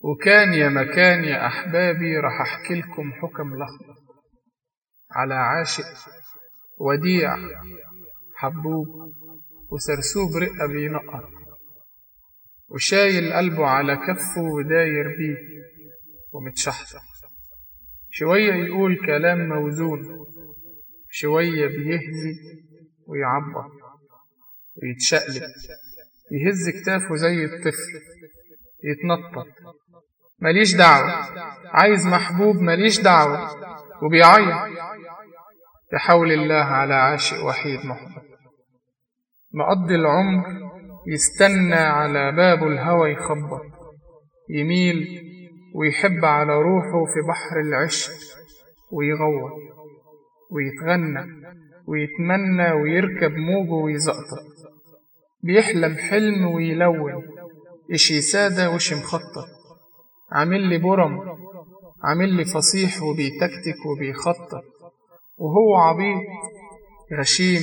وكان يا مكان يا أحبابي راح أحكي لكم حكم لخبط. على عاشق وديع حبوب وسرسوب رقة بينقط. وشايل قلبه على كفه وداير بيه ومتشحطط. شوية يقول كلام موزون شوية بيهزي ويعبر ويتشقلب. يهز كتافه زي الطفل يتنطط. ماليش دعوة. عايز محبوب ماليش دعوة. وبيعيط. بحول الله على عاشق وحيد محبط مقضي العمر يستنى على بابه الهوى يخبط. يميل ويحب على روحه في بحر العشق ويغوط. ويتغنى ويتمنى ويركب موجه ويزقطط. بيحلم حلم ويلون. إشي سادة وإشي مخطط. عامل لي برم عامل لي فصيح وبيتكتك وبيخطط وهو عبيط غشيم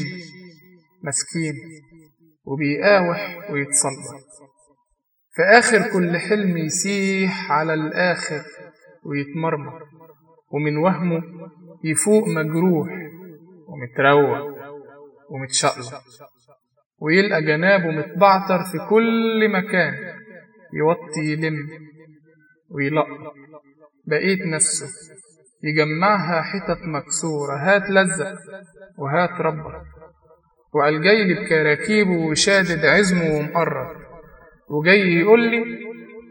مسكين وبيقاوح ويتصلب. في آخر كل حلم يسيح على الآخر ويتمرمر ومن وهمه يفوق مجروح ومتروق ومتشقلب ويلقى جنابه متبعتر في كل مكان يوطي يلم ويلقط بقيت نفسه يجمعها حتت مكسورة. هات لزق وهات ربط وقال جاي لي بكراكيبه وشادد عزمه ومقرب. وجاي يقول لي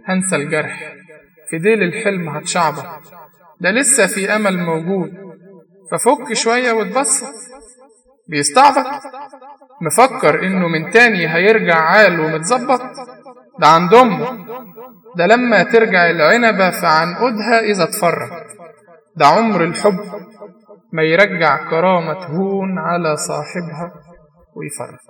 هنسى الجرح. في ديل الحلم هتشعبط. ده لسه في أمل موجود. ففك شوية واتبسط. بيستعبط. مفكر إنه من تاني هيرجع عال ومتظبط. ده عند أمه. ده لما ترجع العنبة فعنقودها إذا اتفرج. ده عمر الحب ما يرجع كرامة هون على صاحبها ويفرق